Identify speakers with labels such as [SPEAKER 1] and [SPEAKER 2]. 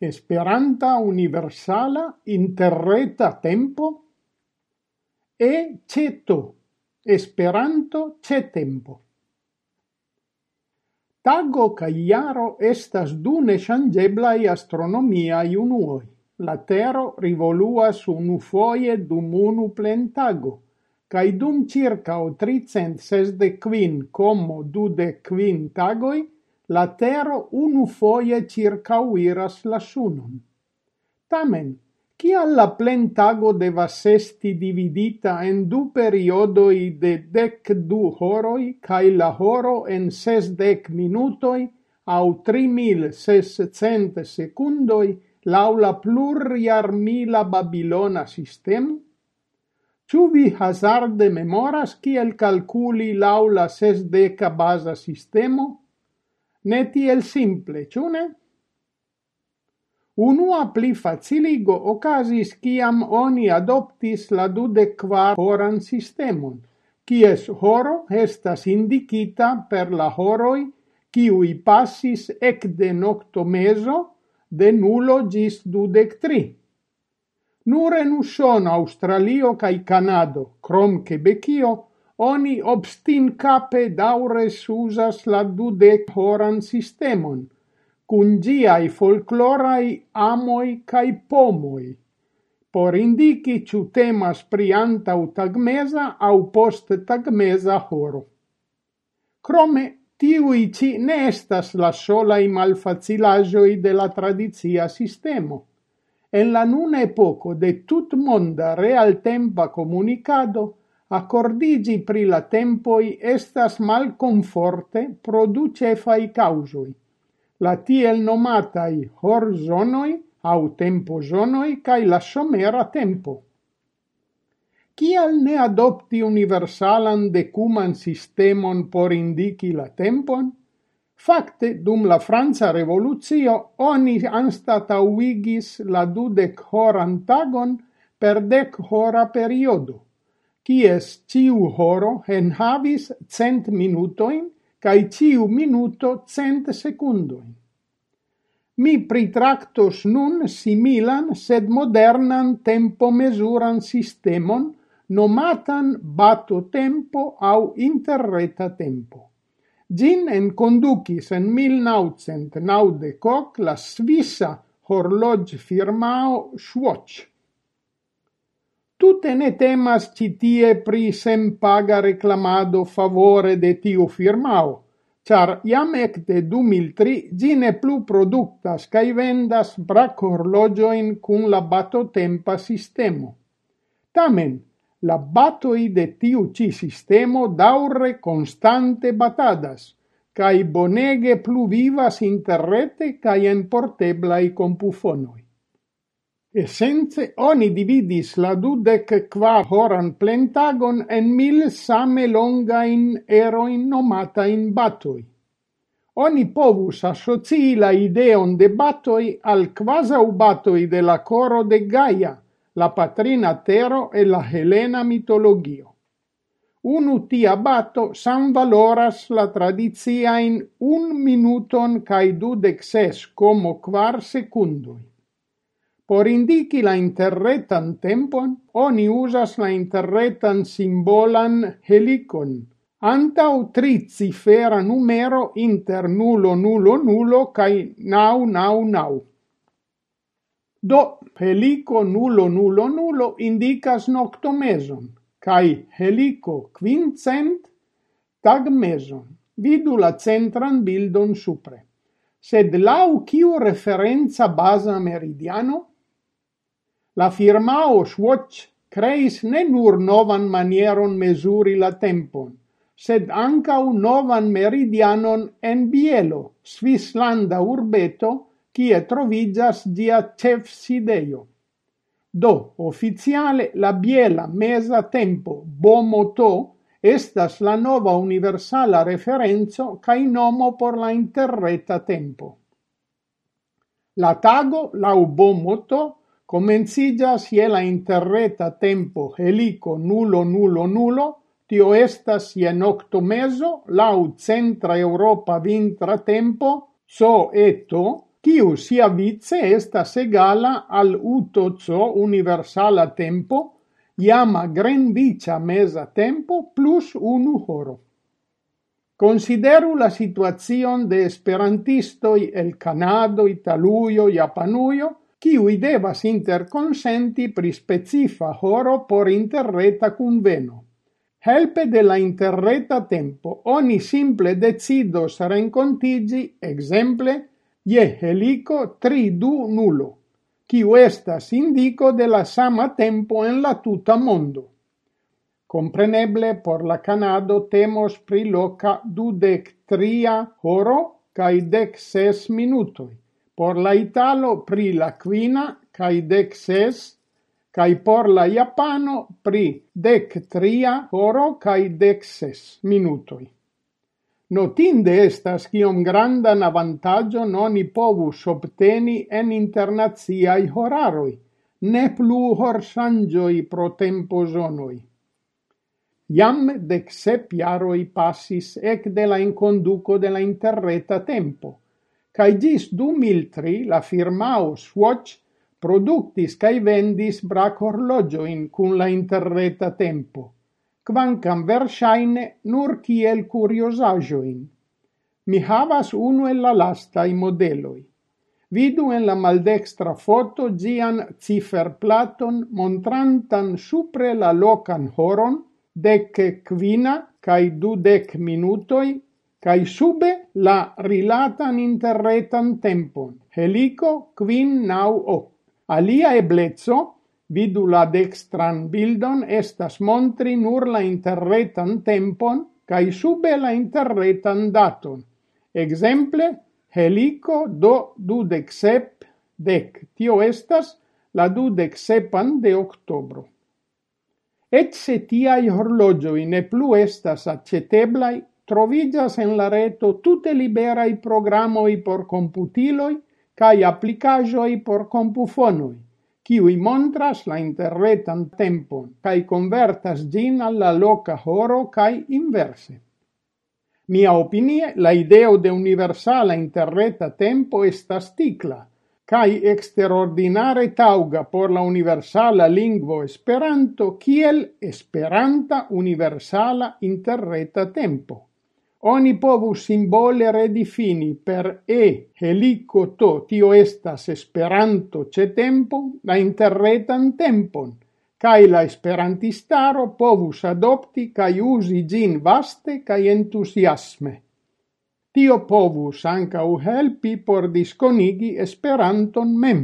[SPEAKER 1] Esperanta Universala Interreta Tempo e CETO Esperanto ce tempo. Tago kaj iaro estas du neŝanĝeblaj astronomiai unuoi. La tero rivoluas unufoje dum unu plentago, kaj dum circa quin tagoj la tero unufoje circauiras la sunon. Tamen, kial la plentago devas esti dividita en du periodoi de dec du horoi cae la horo en sesdec minutoi au tri mil sescent secundoi laula pluriarmila Babilona sistem? Ciu vi hazarde memoras kiel calculi laula sesdeca basa sistemo? ne tiel simple, ĉu ne? Unua pli faciligo ocasis ciam oni adoptis la dudequar horan sistemon, cies horo estas indicita per la horoi ciui passis ec de nocto meso de nulo gis dudec tri. Nur en Usono, Australio cae Canado, crom Quebecio, oni obstincape daures usas la dudec horan sistemon, cun giai folclorai amoi cae pomoi, por indici ciu temas pri antau tagmesa au post tagmesa horo. Crome, tiui ci ne estas la solai malfacilagioi de la tradizia sistemo. En la nuna epoco de tut monda realtempa comunicado, accordigi pri la tempoi estas malconforte conforte produce fai causui. La tiel nomatai hor zonoi au tempo zonoi cae la somera tempo. Cial ne adopti universalan decuman sistemon por indici la tempon? Fakte, dum la Franca Revoluzio, oni anstata uigis la dudec horan tagon per dec hora periodo kies ciu horo en havis cent minutoin, cae ciu minuto cent secundoin. Mi pritractos nun similan, sed modernan tempo mesuran sistemon, nomatan bato tempo au interreta tempo. Gin en conducis en 1990 la svissa horlog firmao Swatch, Tutte ne temas citie pri sem paga reclamado favore de tiu firmao, char iam ecte 2003 gi ne plu productas cae vendas brac horlogioin cun la batotempa sistemo. Tamen, la batoi de tiu ci sistemo daure constante batadas, cae bonege plu vivas interrete cae en porteblai compufonoi. Essence oni dividis la dudec qua horan plentagon en mil same longain eroin nomata in batoi. Oni povus associi la ideon de batoi al quasau batoj de la coro de Gaia, la patrina tero e la helena mitologio. Unu tia bato san valoras la tradizia in un minuton cae dudec ses como quar secundui. Por indici la interretan tempon, oni usas la interretan simbolan helicon, antau tri cifera numero inter nulo nulo nulo kai nau nau nau. Do helico nulo nulo nulo indicas noctomeson, kai helico quincent tagmeson. Vidu la centran bildon supre. Sed lau kiu referenza basa meridiano, La firmao Swatch creis ne nur novan manieron mesuri la tempon, sed ancau novan meridianon en Bielo, Svislanda urbeto, cie trovigas dia cef sideio. Do, officiale la Biela mesa tempo Bomoto estas la nova universala referenzo cae nomo por la interreta tempo. La tago, lau Bomoto, comencillas je la interreta tempo helico nulo nulo nulo, tio estas je noctomezo lau centra Europa vintra tempo, so eto, quiu sia vice estas egala al utozo universala tempo, iama grendicia mesa tempo plus unu horo. Consideru la situazion de esperantistoi el Canado, Italuio, Japanuio, kiui devas interconsenti pri specifa horo por interreta conveno. Helpe de la interreta tempo, oni simple decidos rencontigi, exemple, je helico 3-2 nulo, quiu estas indico de la sama tempo en la tuta mondo. Compreneble por la Canado temos pri loca dudec tria horo cae dec ses minutoi por la Italo pri la quina cae dec ses, kai por la Japano pri dec tria horo kai dec ses minutoi. Notinde estas kiom grandan avantaggio non i povus obteni en internaziai horaroi, ne plu horsangioi pro tempo zonoi. Iam dec sep jaroi passis ec de la inconduco de la interreta tempo – cae gis 2003 la firmao Swatch productis cae vendis brac orlogioin cun la interreta tempo, quancam versaine nur ciel curiosagioin. Mi havas unu el la lastai modeloi. Vidu en la maldextra foto gian ciferplaton montrantan supre la locan horon, dec quina cae dudec minutoi cae sube la rilatan interretan tempon, helico quin nau o. Alia eblezzo, vidu la dextran bildon, estas montri nur la interretan tempon, cae sube la interretan daton. Exemple, helico do dudec sep dec. Tio estas la dudec sepan de octobro. Et se tiai horlogioi ne plu estas acceteblai trovigas en la reto tute liberai programoi por computiloi cae applicajoi por compufonoi, kiui montras la interretan tempon cae convertas gin alla loca horo cae inverse. Mia opinie, la ideo de universala interreta tempo estas sticla, cae exterordinare tauga por la universala lingvo Esperanto kiel Esperanta universala interreta tempo oni povus simbole redifini per E helico to, tio estas esperanto ce tempo, la interretan tempon, kai la esperantistaro povus adopti kai usi gin vaste kai entusiasme. Tio povus ancau helpi por disconigi esperanton mem.